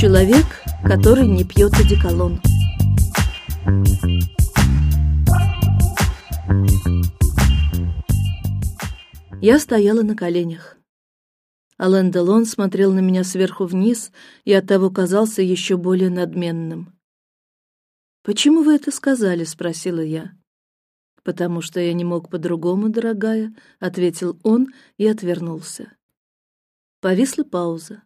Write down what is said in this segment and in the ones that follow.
Человек, который не пьет одеколон. Я стояла на коленях. Ален Делон смотрел на меня сверху вниз и оттого казался еще более надменным. Почему вы это сказали? – спросила я. Потому что я не мог по-другому, дорогая, ответил он и отвернулся. Повисла пауза.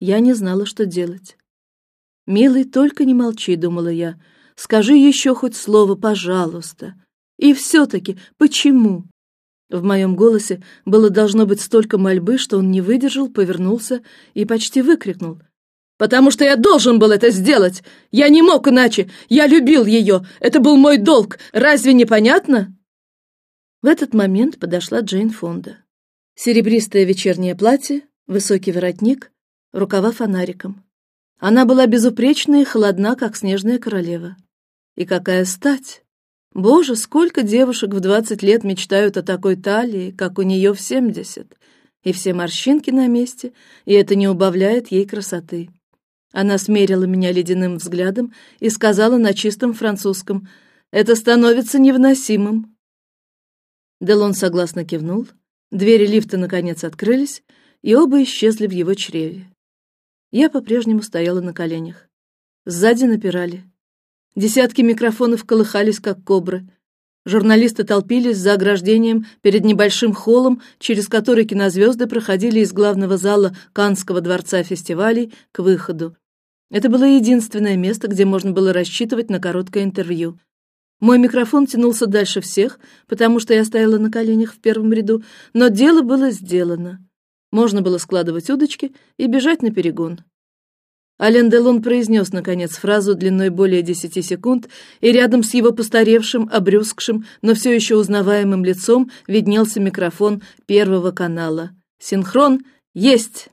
Я не знала, что делать. Милый, только не молчи, думала я. Скажи еще хоть слово, пожалуйста. И все-таки, почему? В моем голосе было должно быть столько мольбы, что он не выдержал, повернулся и почти выкрикнул: "Потому что я должен был это сделать! Я не мог иначе! Я любил ее! Это был мой долг! Разве не понятно?" В этот момент подошла Джейн Фонда. Серебристое вечернее платье, высокий воротник, рукава фонариком. Она была безупречна и холодна, как снежная королева. И какая стать! Боже, сколько девушек в двадцать лет мечтают о такой талии, как у нее в семьдесят, и все морщинки на месте, и это не убавляет ей красоты. Она смерила меня ледяным взглядом и сказала на чистом французском: "Это становится невыносимым". Делон согласно кивнул. Двери лифта наконец открылись, и оба исчезли в его чреве. Я по-прежнему стояла на коленях. Сзади напирали. Десятки микрофонов колыхались как кобры. Журналисты толпились за ограждением перед небольшим холлом, через который кинозвезды проходили из главного зала Канского дворца фестивалей к выходу. Это было единственное место, где можно было рассчитывать на короткое интервью. Мой микрофон тянулся дальше всех, потому что я стояла на коленях в первом ряду, но дело было сделано. Можно было складывать удочки и бежать на перегон. Ален Делон произнес наконец фразу длиной более десяти секунд, и рядом с его постаревшим, обрюзгшим, но все еще узнаваемым лицом виднелся микрофон первого канала. Синхрон есть.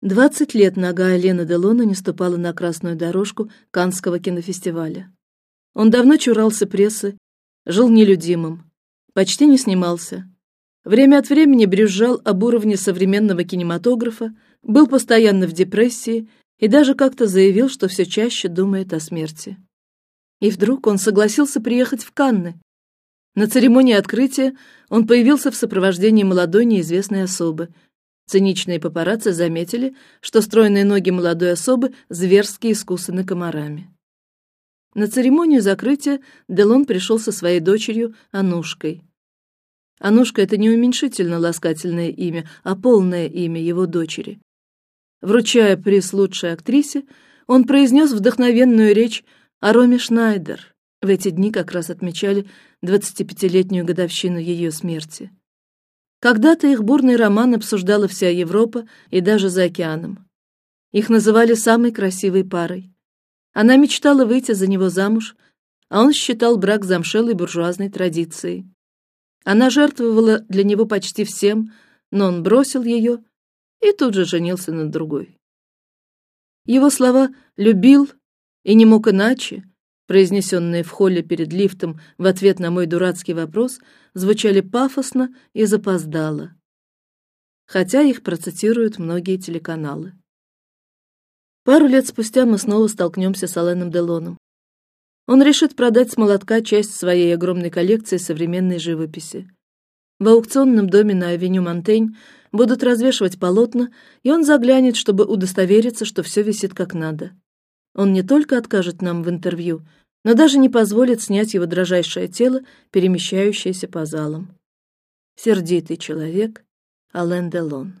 Двадцать лет нога Алена Делона не ступала на красную дорожку Канского кинофестиваля. Он давно чурался прессы, жил нелюдимым, почти не снимался. Время от времени брюзжал об уровне современного кинематографа, был постоянно в депрессии и даже как-то заявил, что все чаще думает о смерти. И вдруг он согласился приехать в Канны. На церемонии открытия он появился в сопровождении молодой неизвестной особы. Циничные папарацци заметили, что стройные ноги молодой особы зверски искусаны комарами. На церемонию закрытия Делон пришел со своей дочерью Анушкой. Анушка это не уменьшительно ласкательное имя, а полное имя его дочери. Вручая приз лучшей актрисе, он произнес вдохновенную речь о Роме Шнайдер. В эти дни как раз отмечали 25-летнюю годовщину ее смерти. Когда-то их бурный роман обсуждала вся Европа и даже за океаном. Их называли самой красивой парой. Она мечтала выйти за него замуж, а он считал брак замшелой буржуазной традицией. Она жертвовала для него почти всем, но он бросил ее и тут же женился на другой. Его слова "любил" и не мог иначе, произнесенные в холле перед лифтом в ответ на мой дурацкий вопрос, звучали пафосно и запоздало, хотя их процитируют многие телеканалы. Пару лет спустя мы снова столкнемся с Аленом Делоном. Он решит продать с молотка часть своей огромной коллекции современной живописи. В аукционном доме на авеню Монтень будут развешивать полотна, и он заглянет, чтобы удостовериться, что все висит как надо. Он не только откажет нам в интервью, но даже не позволит снять его дрожайшее тело, перемещающееся по залам. Сердитый человек, Ален Делон.